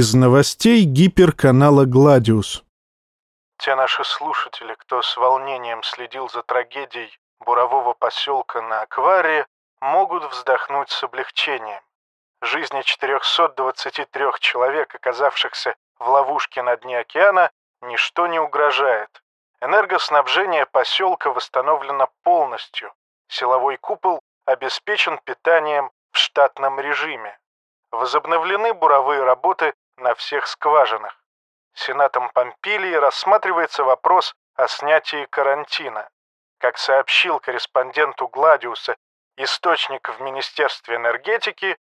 Из новостей гиперканала «Гладиус». Те наши слушатели, кто с волнением следил за трагедией бурового поселка на Акваре, могут вздохнуть с облегчением. Жизни 423 человек, оказавшихся в ловушке на дне океана, ничто не угрожает. Энергоснабжение поселка восстановлено полностью. Силовой купол обеспечен питанием в штатном режиме. Возобновлены буровые работы на всех скважинах. Сенатом Помпилии рассматривается вопрос о снятии карантина. Как сообщил корреспонденту Гладиуса источник в Министерстве энергетики,